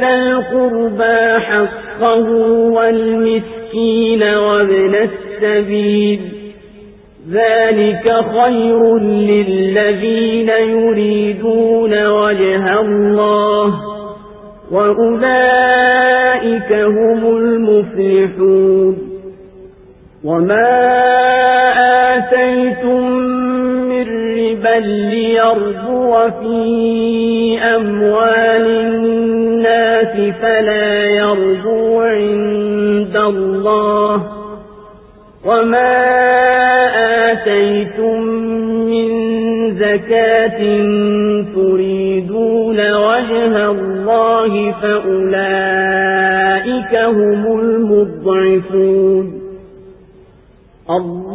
ذَا الْقُرْبَى حَقَّهُ وَالْمِسْكِينَ وَابْنَ السَّبِيلِ ذَلِكَ خَيْرٌ لِلَّذِينَ يُرِيدُونَ وَجْهَ اللَّهِ وَأُولَئِكَ هُمُ الْمُفْلِحُونَ وما آتيتم من ربا ليربو في أموال فلا يربو عند الله وما آتيتم من زكاة تريدون وجه الله فأولئك هم المضعفون.